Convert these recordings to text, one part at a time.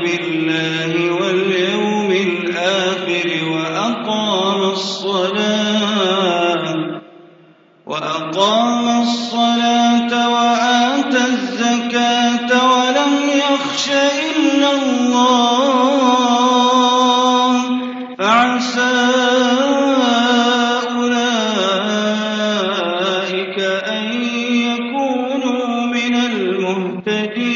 بالله واليوم الآخر وأقام الصلاة وأقام الصلاة الزكاة ولم يخش إلا الله فعسى أولئك أن يكونوا من المهتدين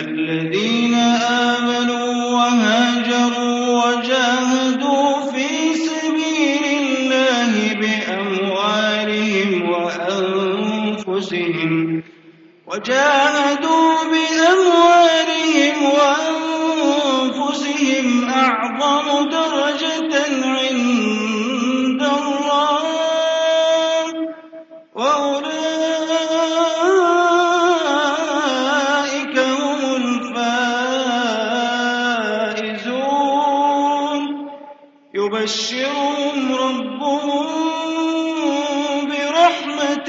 الذين آمنوا وهاجروا وجاهدوا في سبيل الله بأموالهم وأنفسهم وجاهدوا بأموالهم وأنفسهم أعظم درجة يبشرهم ربهم برحمة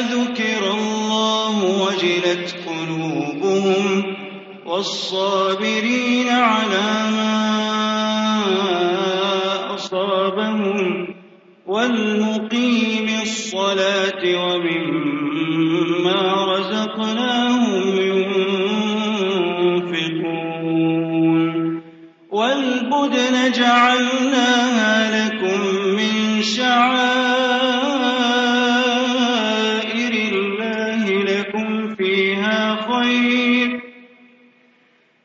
وجلت قلوبهم والصابرين على ما أصابهم والمقيم الصلاة ومما رزقناهم ينفقون والبدن جعلناها